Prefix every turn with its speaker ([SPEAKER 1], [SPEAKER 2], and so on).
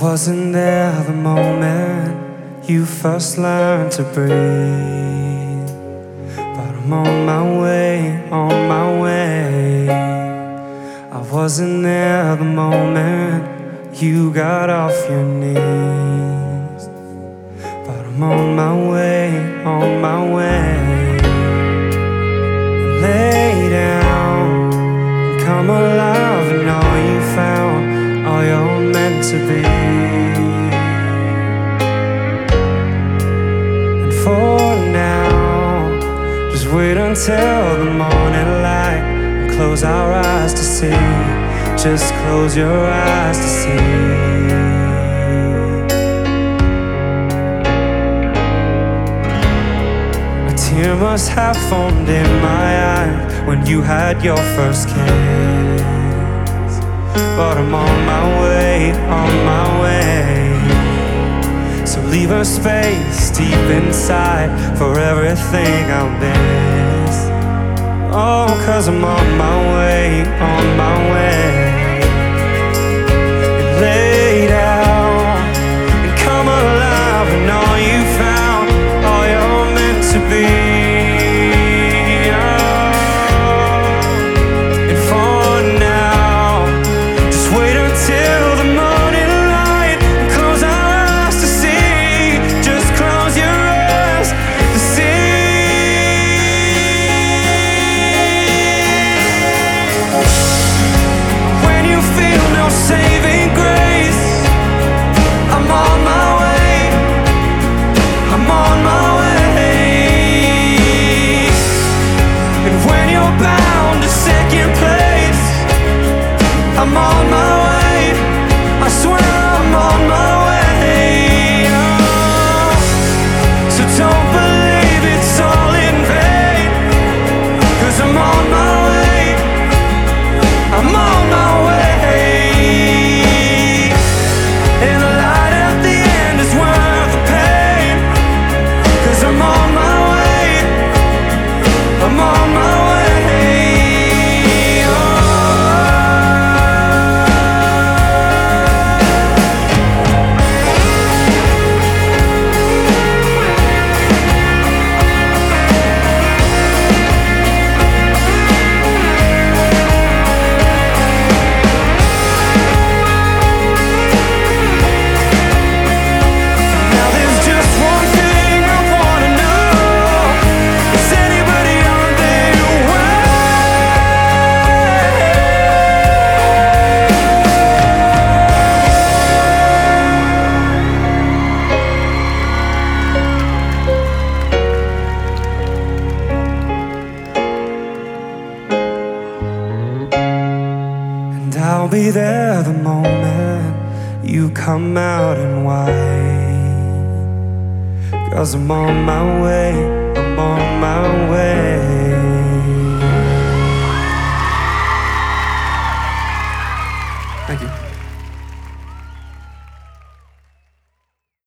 [SPEAKER 1] wasn't there the moment you first learned to breathe. But I'm on my way, on my way. I wasn't there the moment you got off your knees. But I'm on my way, on my way. Lay down and come alive to be. And for now, just wait until the morning light close our eyes to see. Just close your eyes to see. A tear must have formed in my eye when you had your first kiss. But I'm on my way, on my way. So leave a space deep inside for everything I'll miss. Oh, cause I'm on my way, bound to second place, I'm on my way. I swear I'm on And I'll be there the moment you come out and why. Cause I'm on my way, I'm on my way.